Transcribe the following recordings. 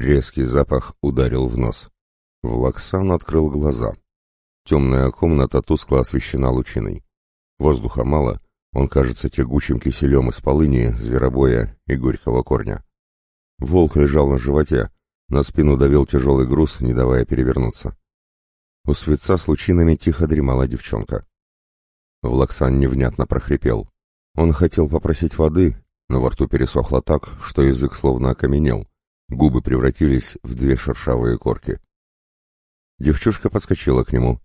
Резкий запах ударил в нос. Влаксан открыл глаза. Темная комната тускло освещена лучиной. Воздуха мало, он кажется тягучим киселем из полыни, зверобоя и горького корня. Волк лежал на животе, на спину давил тяжелый груз, не давая перевернуться. У свеца с лучинами тихо дремала девчонка. Влаксан невнятно прохрипел. Он хотел попросить воды, но во рту пересохло так, что язык словно окаменел. Губы превратились в две шершавые корки. Девчушка подскочила к нему.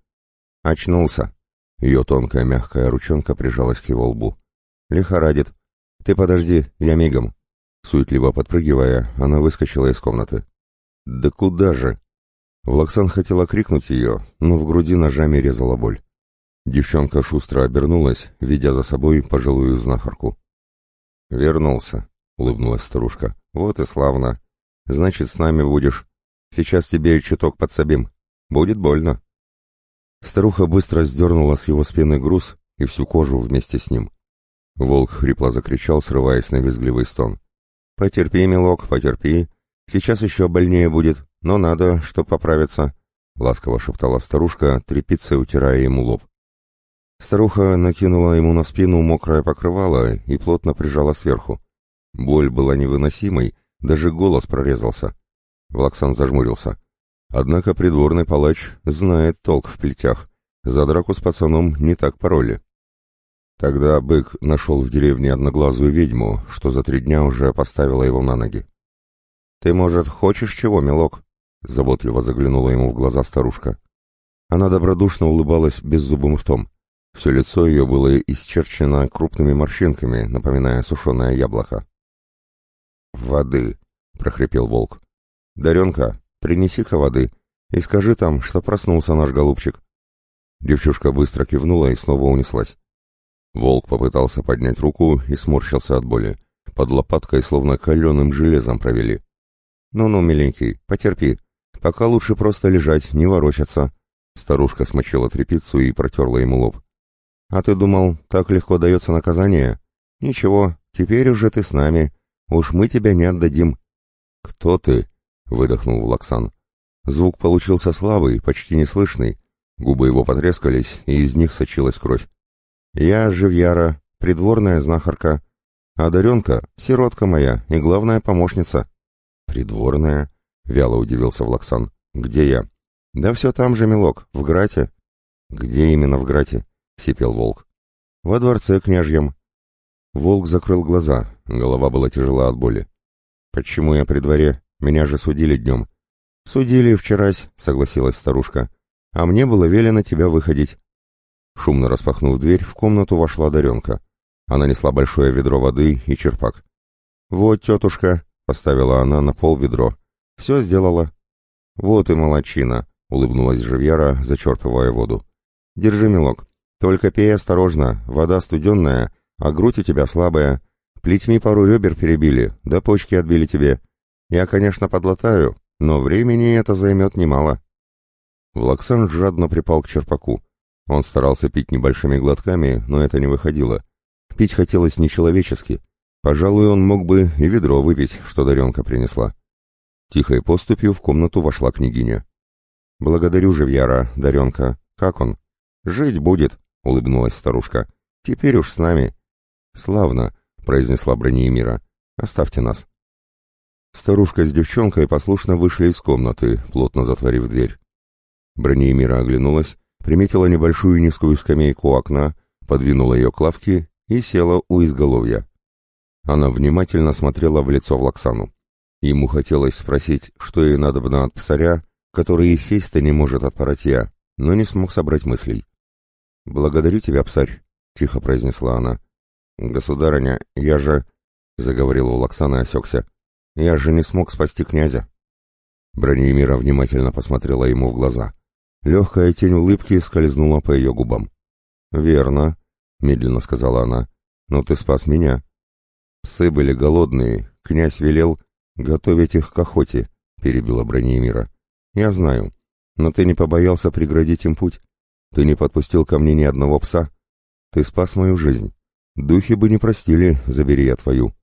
Очнулся. Ее тонкая мягкая ручонка прижалась к его лбу. «Лихорадит. Ты подожди, я мигом». Суетливо подпрыгивая, она выскочила из комнаты. «Да куда же?» Влаксан хотела крикнуть ее, но в груди ножами резала боль. Девчонка шустро обернулась, видя за собой пожилую знахарку. «Вернулся», — улыбнулась старушка. «Вот и славно. Значит, с нами будешь. Сейчас тебе чуток подсобим. Будет больно». Старуха быстро сдернула с его спины груз и всю кожу вместе с ним. Волк хрипло закричал, срываясь на визгливый стон. «Потерпи, милок, потерпи. Сейчас еще больнее будет, но надо, чтоб поправиться», — ласково шептала старушка, тряпицей утирая ему лоб. Старуха накинула ему на спину мокрое покрывало и плотно прижала сверху. Боль была невыносимой, даже голос прорезался. Влаксан зажмурился. Однако придворный палач знает толк в плетях. За драку с пацаном не так пароли. Тогда бык нашел в деревне одноглазую ведьму, что за три дня уже поставила его на ноги. «Ты, может, хочешь чего, милок?» — заботливо заглянула ему в глаза старушка. Она добродушно улыбалась беззубым ртом. Все лицо ее было исчерчено крупными морщинками, напоминая сушеное яблоко. «Воды!» — прохрипел волк. «Даренка, принеси-ка воды и скажи там, что проснулся наш голубчик». Девчушка быстро кивнула и снова унеслась. Волк попытался поднять руку и сморщился от боли. Под лопаткой словно каленым железом провели. «Ну-ну, миленький, потерпи. Пока лучше просто лежать, не ворочаться». Старушка смочила тряпицу и протерла ему лоб. «А ты думал, так легко дается наказание? Ничего, теперь уже ты с нами. Уж мы тебя не отдадим». «Кто ты?» — выдохнул Влаксан. Звук получился слабый, почти неслышный. Губы его потрескались, и из них сочилась кровь. «Я Живьяра, придворная знахарка. А Даренка — сиротка моя и главная помощница». «Придворная?» — вяло удивился Влаксан. «Где я?» «Да все там же, милок, в Грате». «Где именно в Грате?» — сипел волк. «Во дворце княжьем». Волк закрыл глаза, голова была тяжела от боли. «Почему я при дворе? Меня же судили днем». «Судили вчерась», — согласилась старушка. «А мне было велено тебя выходить». Шумно распахнув дверь, в комнату вошла Даренка. Она несла большое ведро воды и черпак. «Вот, тетушка», — поставила она на пол ведро. «Все сделала». «Вот и молочина», — улыбнулась Живьяра, зачерпывая воду. «Держи, милок. Только пей осторожно, вода студенная, а грудь у тебя слабая. Плетьми пару ребер перебили, да почки отбили тебе. Я, конечно, подлатаю, но времени это займет немало». Влаксан жадно припал к черпаку. Он старался пить небольшими глотками, но это не выходило. Пить хотелось нечеловечески. Пожалуй, он мог бы и ведро выпить, что Даренка принесла. Тихой поступью в комнату вошла княгиня. «Благодарю, Живьяра, Даренка. Как он?» «Жить будет», — улыбнулась старушка. «Теперь уж с нами». «Славно», — произнесла Бронеемира. «Оставьте нас». Старушка с девчонкой послушно вышли из комнаты, плотно затворив дверь. Бронеемира оглянулась, приметила небольшую низкую скамейку у окна, подвинула ее к лавке и села у изголовья. Она внимательно смотрела в лицо Влаксану. Ему хотелось спросить, что ей надобно от псаря, который и сесть-то не может от паратья, но не смог собрать мыслей. «Благодарю тебя, псарь», — тихо произнесла она. «Государыня, я же...» — заговорил Влаксан и осекся. «Я же не смог спасти князя». Бронемира внимательно посмотрела ему в глаза. Легкая тень улыбки скользнула по ее губам. «Верно», — медленно сказала она, — «но ты спас меня». «Псы были голодные, князь велел готовить их к охоте», — перебила Бронемира. «Я знаю, но ты не побоялся преградить им путь. Ты не подпустил ко мне ни одного пса. Ты спас мою жизнь. Духи бы не простили, забери я твою».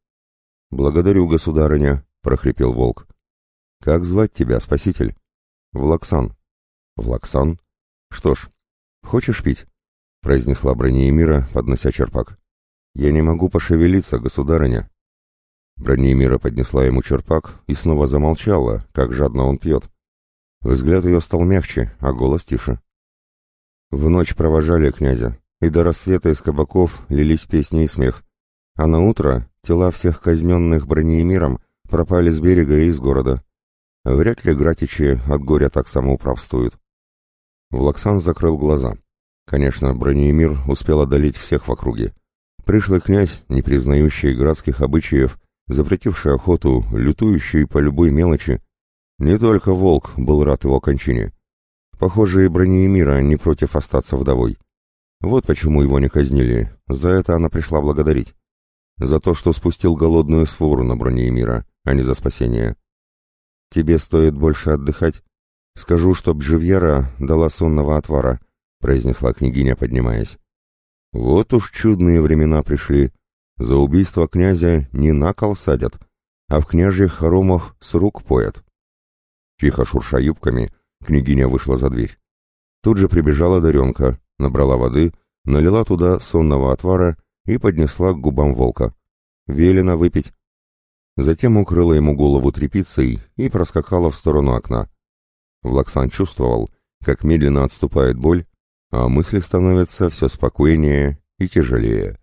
«Благодарю, государыня», — прохрипел волк. «Как звать тебя, спаситель?» «Влаксан». «Влаксан? Что ж, хочешь пить?» — произнесла Бронеемира, поднося черпак. «Я не могу пошевелиться, государыня». Бронеемира поднесла ему черпак и снова замолчала, как жадно он пьет. Взгляд ее стал мягче, а голос тише. В ночь провожали князя, и до рассвета из кабаков лились песни и смех. А на утро тела всех казненных бронеемиром пропали с берега и из города. Вряд ли гратичи от горя так самоуправствуют. Влаксан закрыл глаза. Конечно, бронеемир успел одолеть всех в округе. Пришлый князь, не признающий градских обычаев, запретивший охоту, лютующий по любой мелочи, не только волк был рад его кончине. Похоже, и Бронеемира не против остаться вдовой. Вот почему его не казнили, за это она пришла благодарить. За то, что спустил голодную сфору на Бронеемира, а не за спасение. «Тебе стоит больше отдыхать. Скажу, чтоб Живьера дала сонного отвара», — произнесла княгиня, поднимаясь. «Вот уж чудные времена пришли. За убийство князя не на кол садят, а в княжьих хоромах с рук поят». Тихо шурша юбками, княгиня вышла за дверь. Тут же прибежала Даренка, набрала воды, налила туда сонного отвара и поднесла к губам волка. Велено выпить. Затем укрыла ему голову тряпицей и проскакала в сторону окна. Влаксан чувствовал, как медленно отступает боль, а мысли становятся все спокойнее и тяжелее.